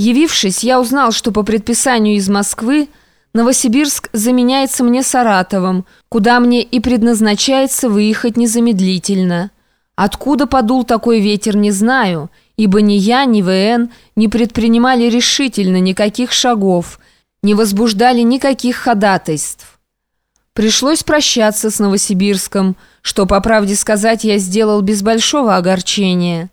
Явившись, я узнал, что по предписанию из Москвы Новосибирск заменяется мне Саратовым, куда мне и предназначается выехать незамедлительно. Откуда подул такой ветер, не знаю, ибо ни я, ни ВН не предпринимали решительно никаких шагов, не возбуждали никаких ходатайств. Пришлось прощаться с Новосибирском, что, по правде сказать, я сделал без большого огорчения.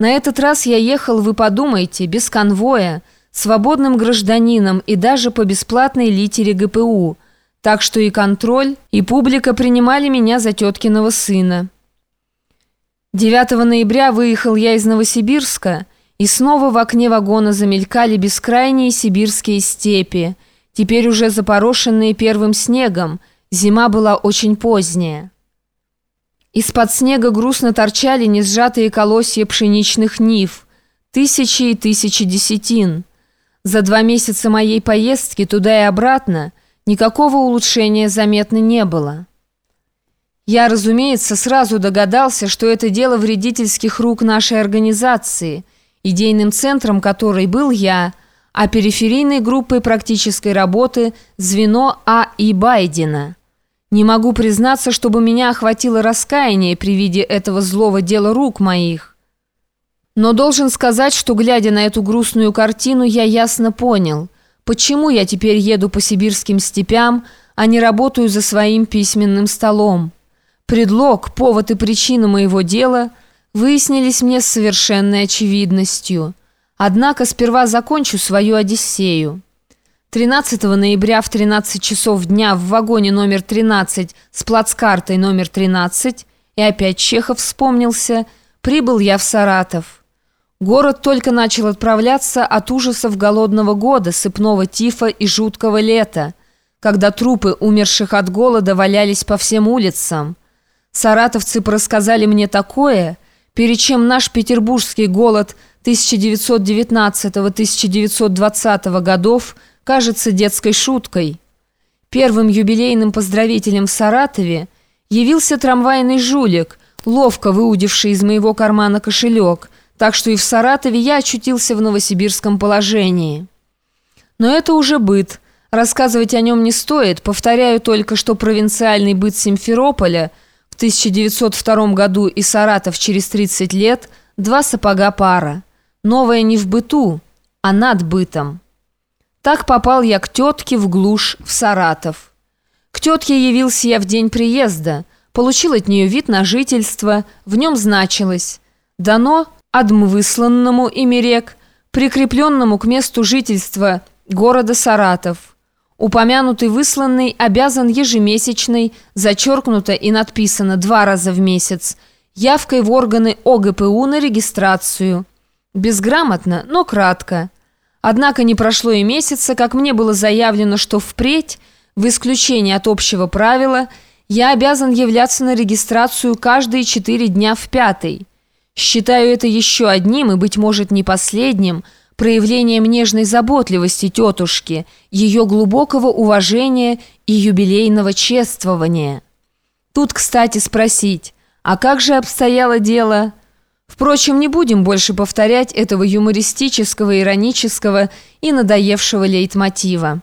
На этот раз я ехал, вы подумайте, без конвоя, свободным гражданином и даже по бесплатной литере ГПУ, так что и контроль, и публика принимали меня за теткиного сына. 9 ноября выехал я из Новосибирска, и снова в окне вагона замелькали бескрайние сибирские степи, теперь уже запорошенные первым снегом, зима была очень поздняя. Из-под снега грустно торчали несжатые колосья пшеничных нив, тысячи и тысячи десятин. За два месяца моей поездки туда и обратно никакого улучшения заметно не было. Я, разумеется, сразу догадался, что это дело вредительских рук нашей организации, идейным центром которой был я, а периферийной группой практической работы звено А. И. Байдена. Не могу признаться, чтобы меня охватило раскаяние при виде этого злого дела рук моих. Но должен сказать, что, глядя на эту грустную картину, я ясно понял, почему я теперь еду по сибирским степям, а не работаю за своим письменным столом. Предлог, повод и причина моего дела выяснились мне с совершенной очевидностью. Однако сперва закончу свою Одиссею. 13 ноября в 13 часов дня в вагоне номер 13 с плацкартой номер 13, и опять Чехов вспомнился, прибыл я в Саратов. Город только начал отправляться от ужасов голодного года, сыпного тифа и жуткого лета, когда трупы умерших от голода валялись по всем улицам. Саратовцы рассказали мне такое, перед чем наш петербургский голод 1919-1920 годов кажется детской шуткой. Первым юбилейным поздравителем в Саратове явился трамвайный жулик, ловко выудивший из моего кармана кошелек – так что и в Саратове я очутился в новосибирском положении. Но это уже быт. Рассказывать о нем не стоит. Повторяю только, что провинциальный быт Симферополя в 1902 году и Саратов через 30 лет – два сапога пара. Новое не в быту, а над бытом. Так попал я к тетке в глушь в Саратов. К тетке явился я в день приезда, получил от нее вид на жительство, в нем значилось «Дано адмвысланному ими рек, прикрепленному к месту жительства города Саратов. Упомянутый высланный обязан ежемесячной, зачеркнуто и надписано два раза в месяц, явкой в органы ОГПУ на регистрацию. Безграмотно, но кратко. Однако не прошло и месяца, как мне было заявлено, что впредь, в исключение от общего правила, я обязан являться на регистрацию каждые четыре дня в пятый. Считаю это еще одним и, быть может, не последним проявлением нежной заботливости тетушки, ее глубокого уважения и юбилейного чествования. Тут, кстати, спросить, а как же обстояло дело? Впрочем, не будем больше повторять этого юмористического, иронического и надоевшего лейтмотива.